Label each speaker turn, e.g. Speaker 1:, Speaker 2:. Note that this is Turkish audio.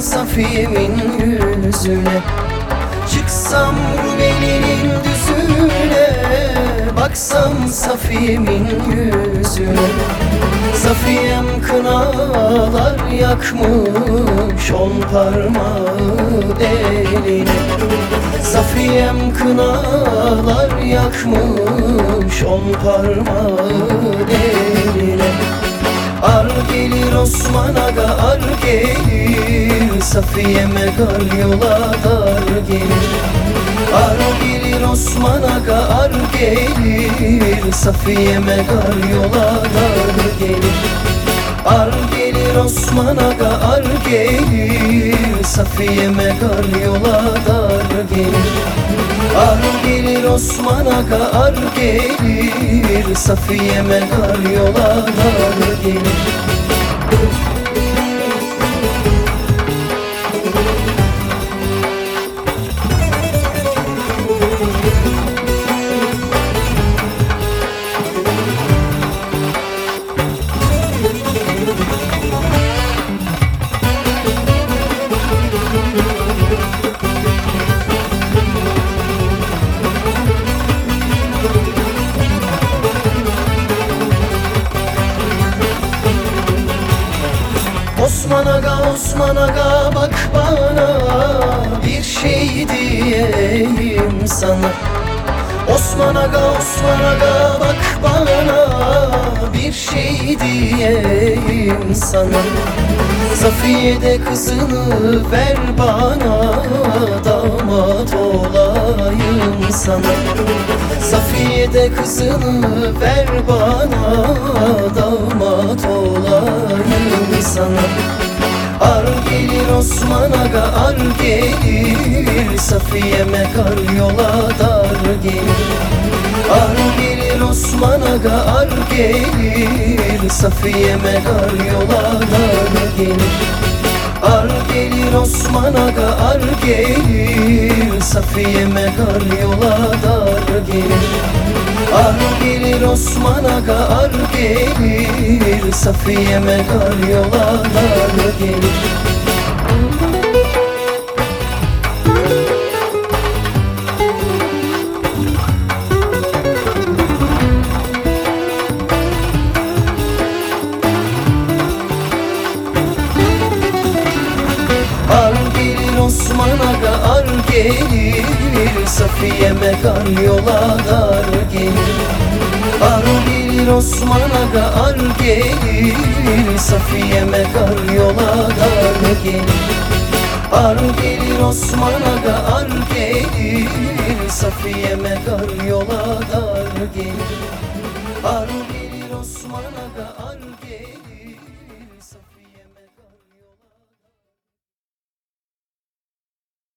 Speaker 1: Safiye'min yüzüne. Çıksam Rumeli'nin düzüne. Baksam Safiye'min yüzüne. Safiyem kınalar yakmış On parmağı eline. Safiyem kınalar yakmış On parmağı eline. Ar gelir Osman Aga ar gelir Safiye'me gar yola dar gelir. Ar gelir Osman Aga ar gelir. Safiye'me gar yola dar gelir. Ar gelir Osman Aga ar gelir. Safiye'me gar yola dar gelir. Ar gelir Osman Aga ar gelir. Safiye'me gar yola dar gelir Osman Aga, Osman Aga bak bana. Bir şey diyeyim sana. Osman Aga, Osman Aga bak bana. Bir şey diyeyim sana. Safiye de kızını ver bana Damat olayım sana Safiye kızını ver bana Damat olayım sana Ar gelir Osman Aga ar gelir. Safiye'me kar yola dar gelir. Ar gelir Osman Aga ar gelir. Safiye'me kar yola dar gelir Ar gelir Osman Aga ar gelir. Safiye'me kar yola dar gelir. Ar gelir Osman Aga ar gelir. Safiye'me kar yola dar gelir Osman Aga ar gelir. Safiye'me kar yola dar gelir. Ar gelir Osman Aga ar gelir. Safiye'me kar yola dar gelir. Ar gelir Osman Aga ar gelir. Safiye'me kar yola dar gelir. Ar gelir Osman Aga ar gelir